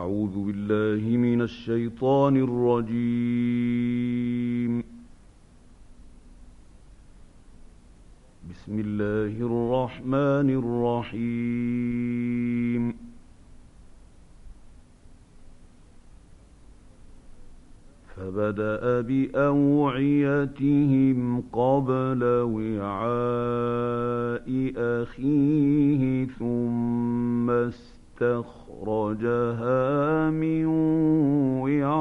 أعوذ بالله من الشيطان الرجيم. بسم الله الرحمن الرحيم. فبدأ بأوعيتهم قبل وعاء أخيه ثم استخرجها من وعاء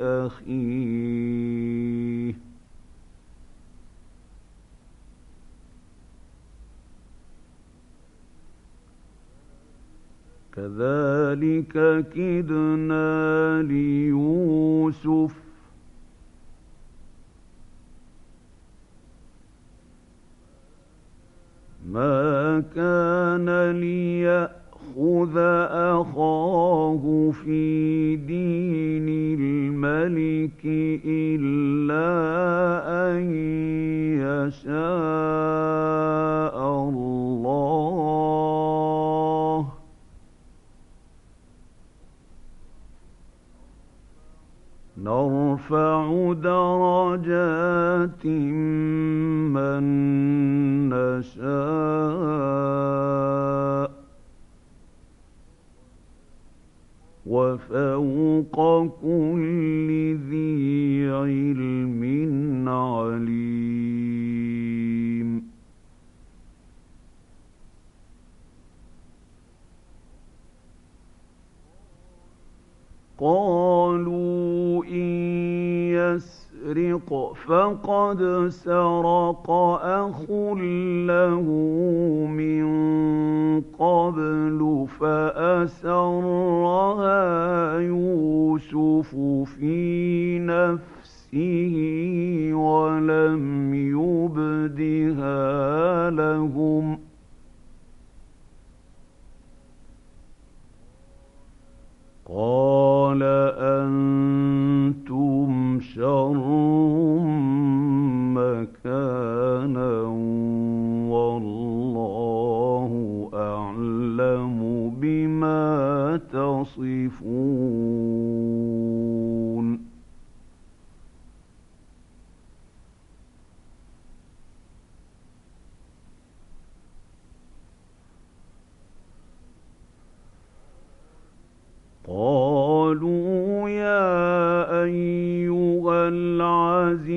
أخيه. كذلك كدنا ليوسف ما كان ليأخذ أخاه في دين الملك إلا أن يشاء الله. نرفع درجات من نشاء وفوق كل ذي علم عليم. قالوا إن يسرق فقد سرق أخ له من قبل فأسرها يوسف في نفسه ولم يبدها لهم ۖ قال شر مكانا والله أعلم بما تصفون قالوا يا أيها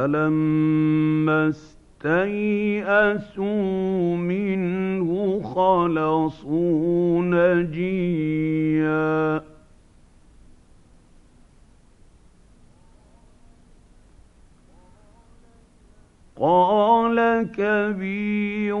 فلما استيئسوا منه خلصوا نجيا. قال كبيرهم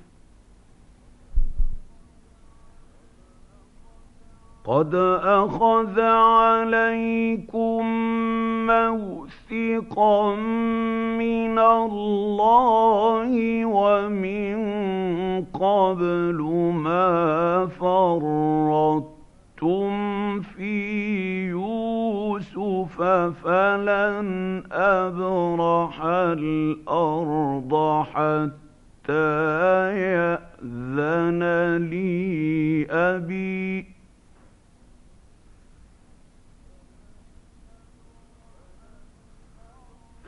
قد أخذ عليكم موثقا من الله ومن قبل ما فرطتم في يوسف فلن أبرح الأرض حتى يأذن لي أبي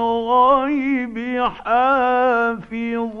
للغيب حافظين.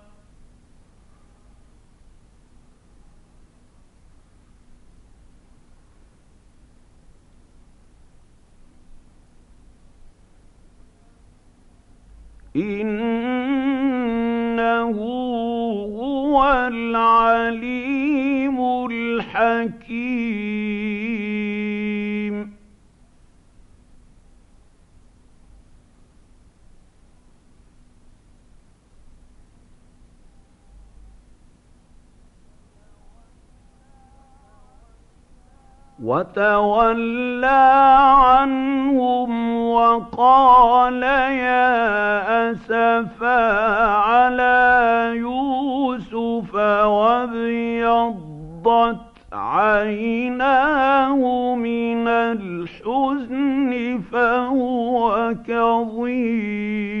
إنه هو العليم الحكيم. وتولى عنهم وقال يا أسفا على يوسف وابيضت عيناه من الحزن فهو كظيم.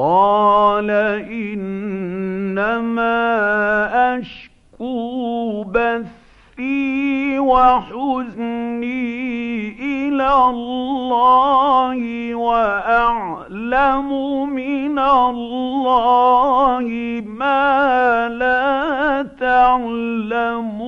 قال إنما أشكو بثي وحزني إلى الله وأعلم من الله ما لا تعلمون.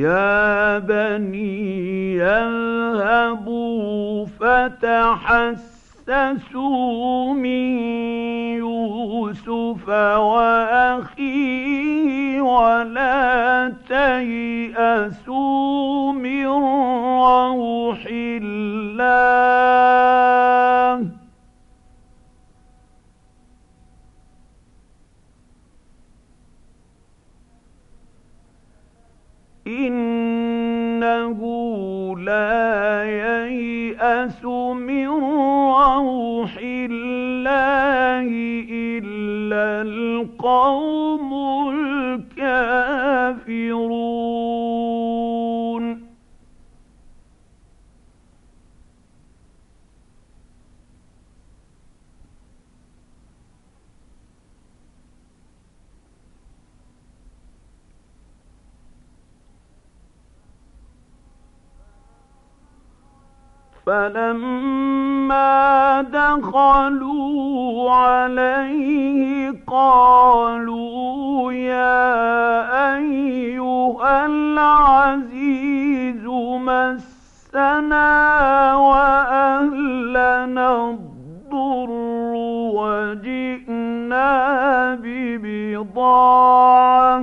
يا بني يذهبوا فتحسسوا من يوسف وأخيه ولا تيأسوا من روح الله. إنه لا ييأس من روح الله إلا القوم فلما دخلوا عليه قالوا يا أيها العزيز مسنا وأهلنا الضر وجئنا ببضاعة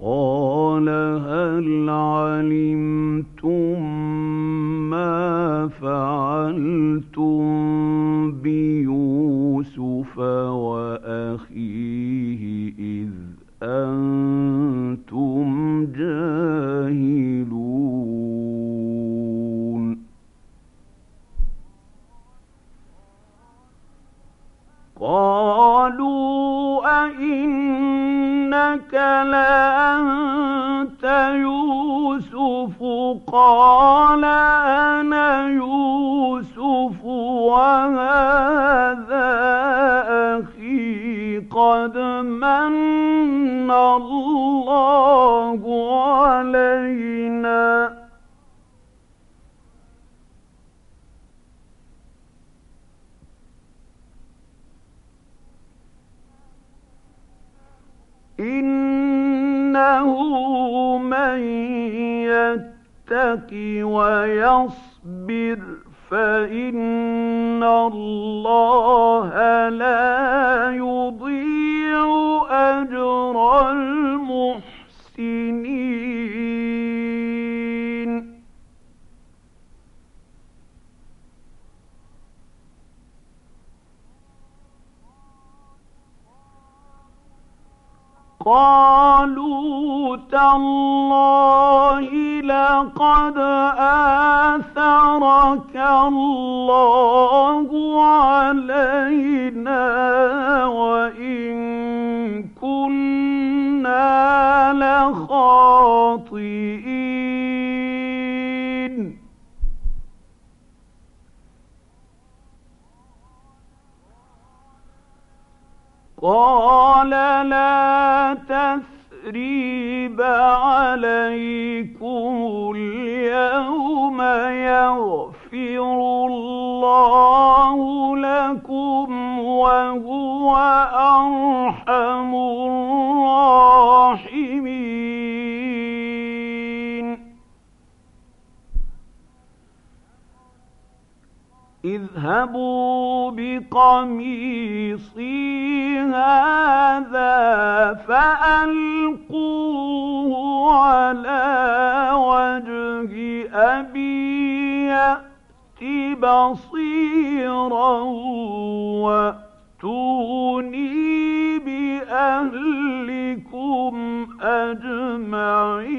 قال هل علمتم ما فعلتم بيوسف وأخيه إذ أنتم جاهلون؟ قالوا أئنك لأنت يوسف. قال أنا يوسف وهذا أخي. قد من الله علينا. إنه من يتق ويصبر فإن الله لا يضيع أجر المحسنين. قالوا تالله لقد آثرك الله علينا وإن كنا لخاطئين. قال لا تثريب عليكم اليوم يغفر الله لكم وهو أرحم الراحمين. اذهبوا بقميصي هذا فألقوه على وجه أبي يأت بصيرا وأتوني بأهلكم أجمعين.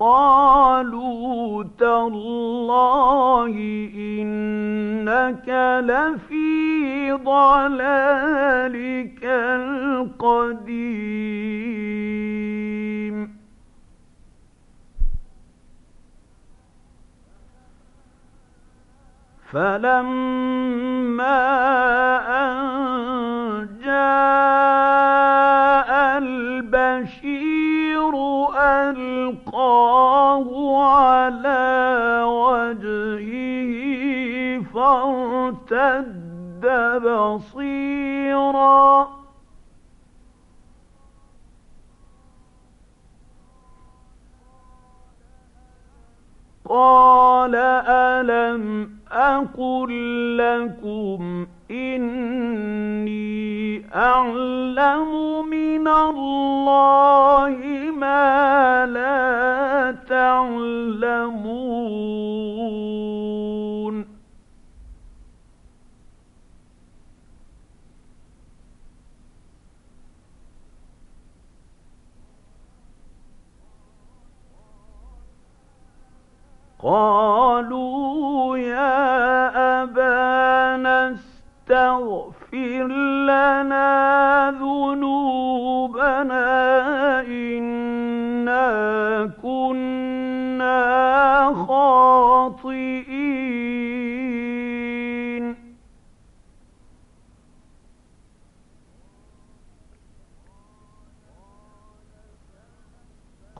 قالوا تالله إنك لفي ضلالك القديم. فلما أن جاء البشير ألقاه على وجهه فارتد بصيرا. قال ألم أقل لكم إني أعلم من الله ما لا تعلمون. قالوا يا أبانا استغفر لنا ذنوبنا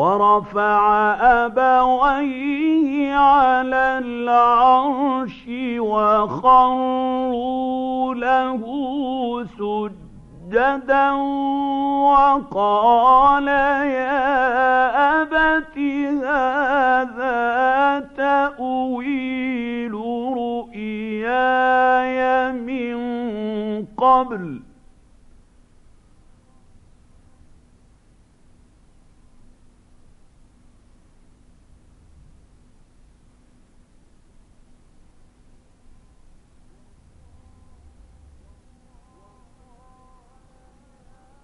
ورفع أبويه على العرش وخروا له سجدا وقال يا أبت هذا تأويل رؤياي من قبل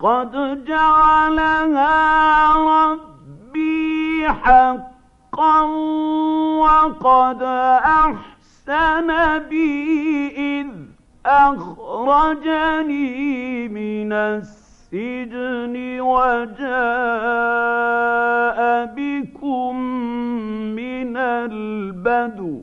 قد جعلها ربي حقا وقد أحسن بي إذ أخرجني من السجن وجاء بكم من البدو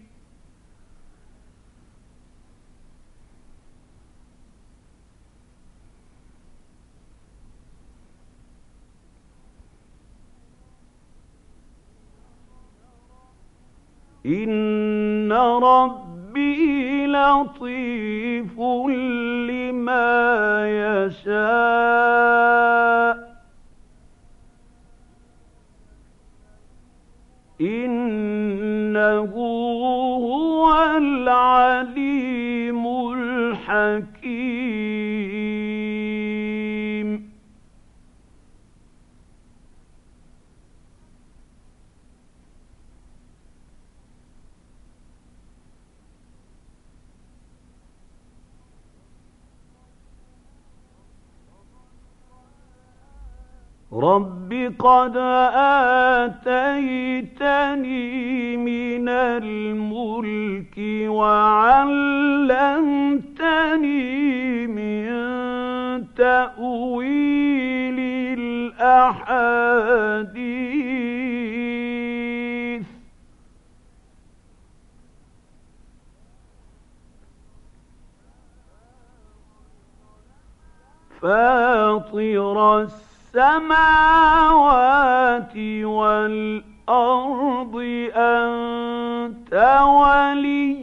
إن ربي لطيف لما يشاء قد آتيتني من الملك وعلمتني من تأويل الأحاديث. فاطر السماء السماوات والأرض أنت ولي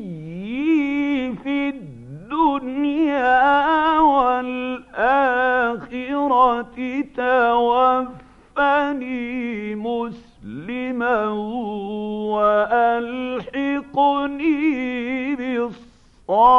في الدنيا والآخرة توفني مسلما وألحقني بالصالحين.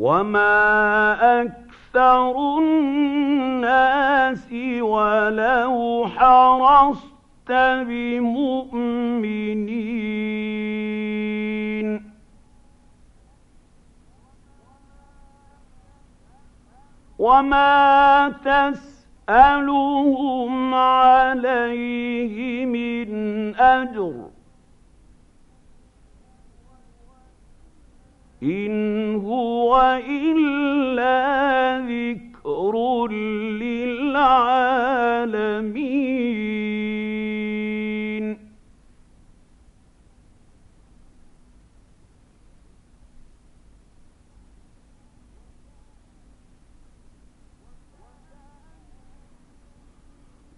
وما أكثر الناس ولو حرصت بمؤمنين وما تسألهم عليه من أجر إن هو إلا ذكر للعالمين.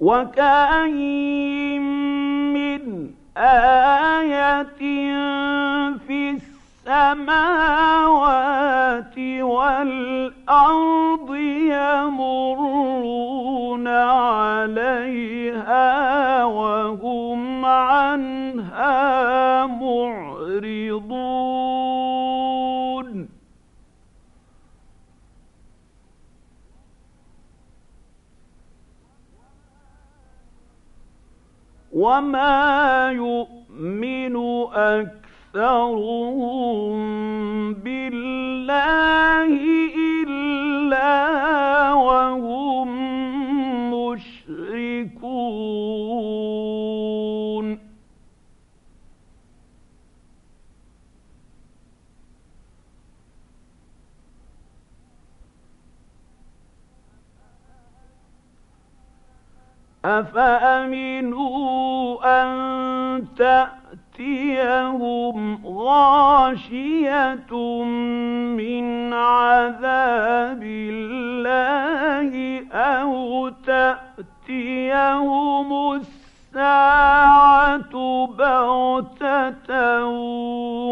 وكأين من آية السماوات والأرض يمرون عليها وهم عنها معرضون. وما يؤمن أكثر أكثرهم بالله إلا وهم مشركون أفأمنوا أن تأتوا تأتيهم غاشية من عذاب الله أو تأتيهم الساعة بغتة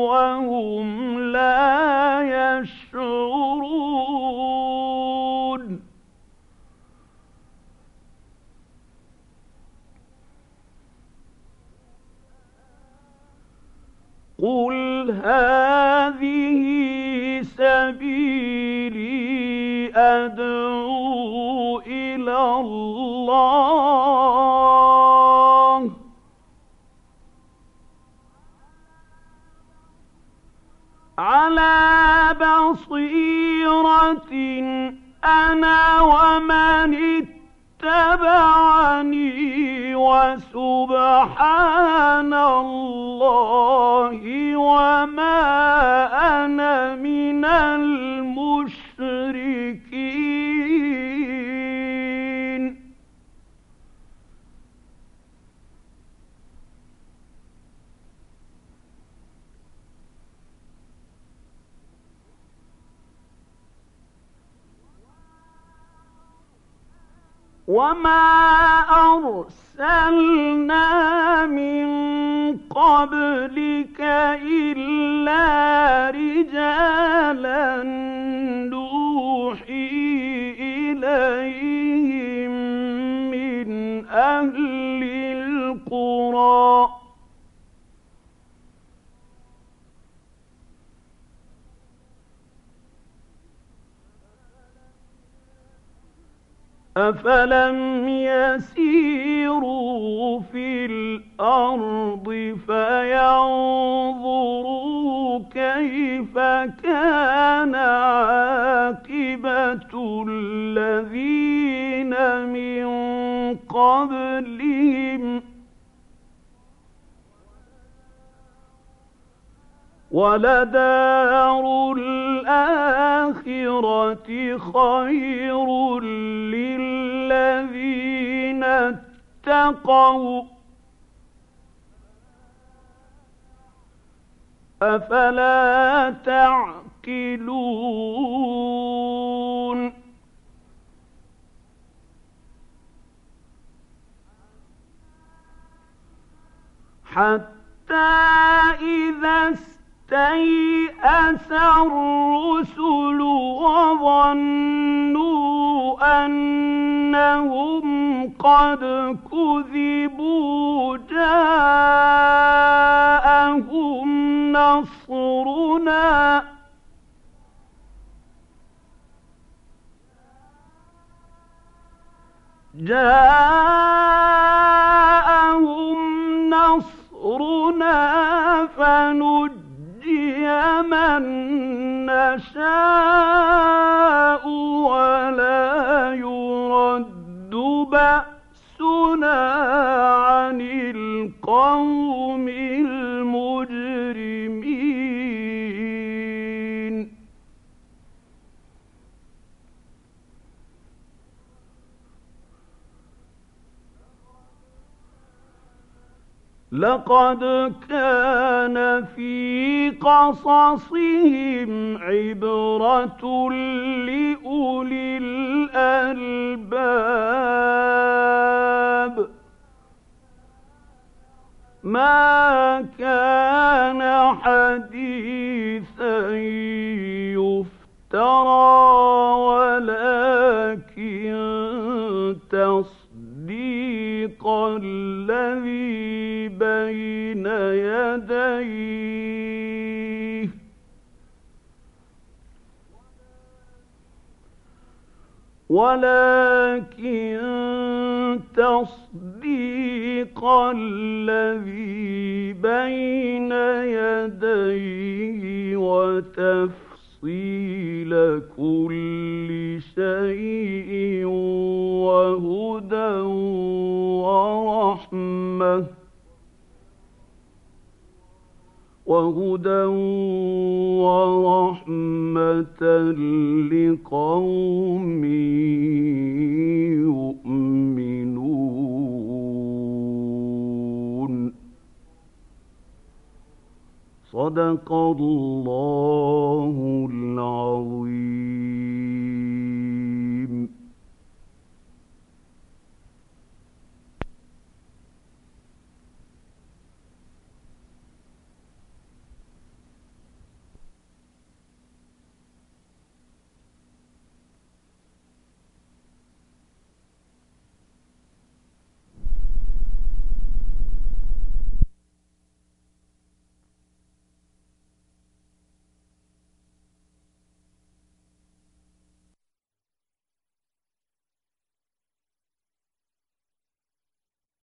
وهم لا يشعرون قل هذه سبيلي أدعو إلى الله على بصيرة أنا ومن اتبعني وسبحان الله وما أنا من المشركين وما أرسلنا من قبلك إلا رجالا نوحي إليهم من أهل القرى أفلم يسيروا في الأرض فينظروا كيف كان عاقبة الذين من قبلهم. ولدار الآخرة خير للذين اتقوا أفلا تعقلون؟ حتى إذا استيأس الرسل وظنوا أنهم قد كذبوا جاءهم نصرنا. جاءهم نصرنا فنجي من نشاء ولا يرد بأسنا عن القوم لقد كان في قصصهم عبرة لأولي الألباب. ما كان حديثا يفترى ولكن تصديق الذي بين يديه. ولكن تصديق الذي بين يديه وتفصيل كل شيء وهدى ورحمة. وهدى ورحمة لقوم صدق الله العظيم.